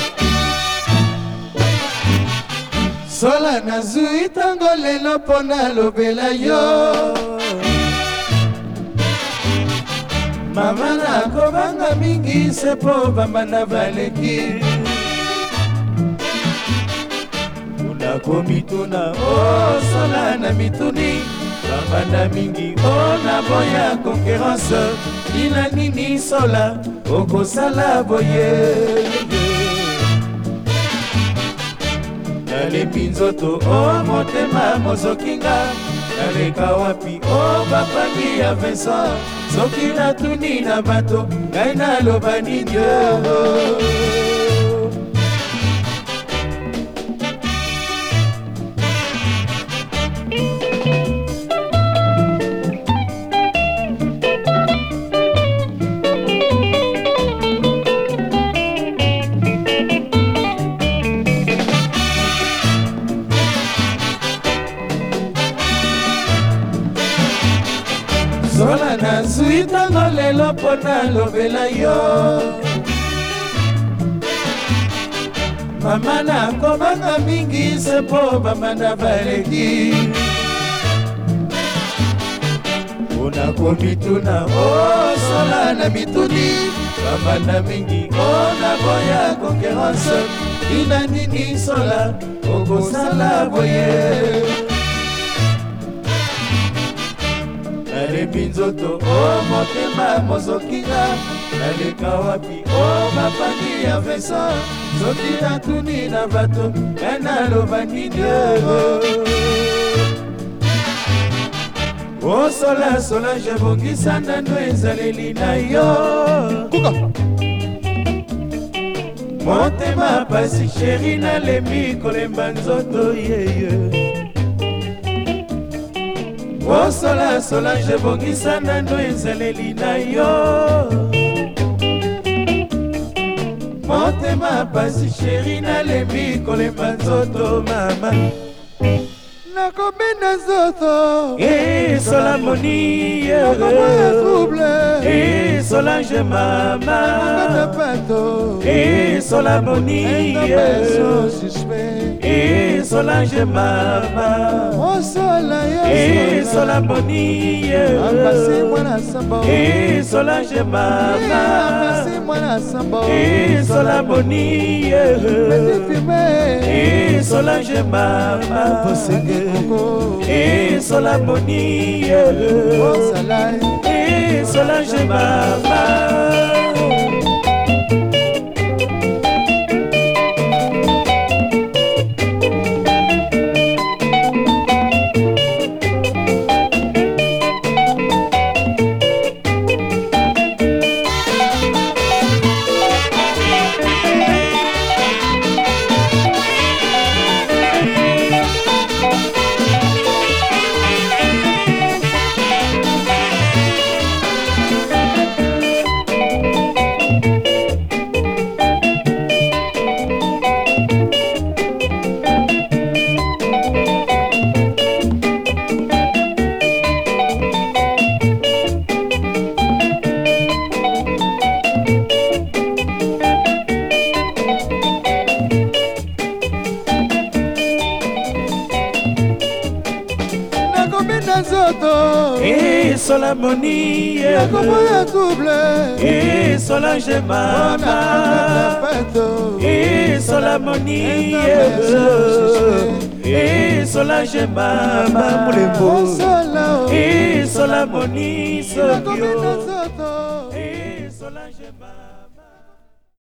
sola sola nazwi ntango lelo mpo nalobela yo mama nakobanga mingi se mpo bambanda baleki nakomituna osola na mituni bambanda mingi o na boya konkerance tina nini sola okosala boye nalembi nzoto o oh, motema mozokinga naleka wapi o oh, bapangi ya vincent soki natuni na bato ngai naloba nini oh. zola nazwi ntango lelo mpo nalobela yo mama nakobanga mingi se mpo bamanda baleki mpona komituna osola na mituni bamanda mingi mpona boya konkeranse ina nini sola okosala boye nalembi nzoto o motema mozokinga naleka wapi o mapandi ya vesa soki natuni na bato me nalobaki dieu osolasola jebongisa ndando ezaleli na yo motema pasi sheri nalembi kolemba nzoto yeye yeah, yeah. osolasola oh, jebongisa nando ezeleli na yo motema pasi sheri nalembi kolemba nzoto mama nakobenda nzoto hey. Eh, isola moni isola eh, eh, oh. eh, je mama isola moni isola je mama isola moni isola je mama isola moni solange mama bosenge le, sola ya nzoto isola eh, moni yakobo ya double isola gemapato isola moni isola eh, gemama molembo isola eh, moni sokio isola gemama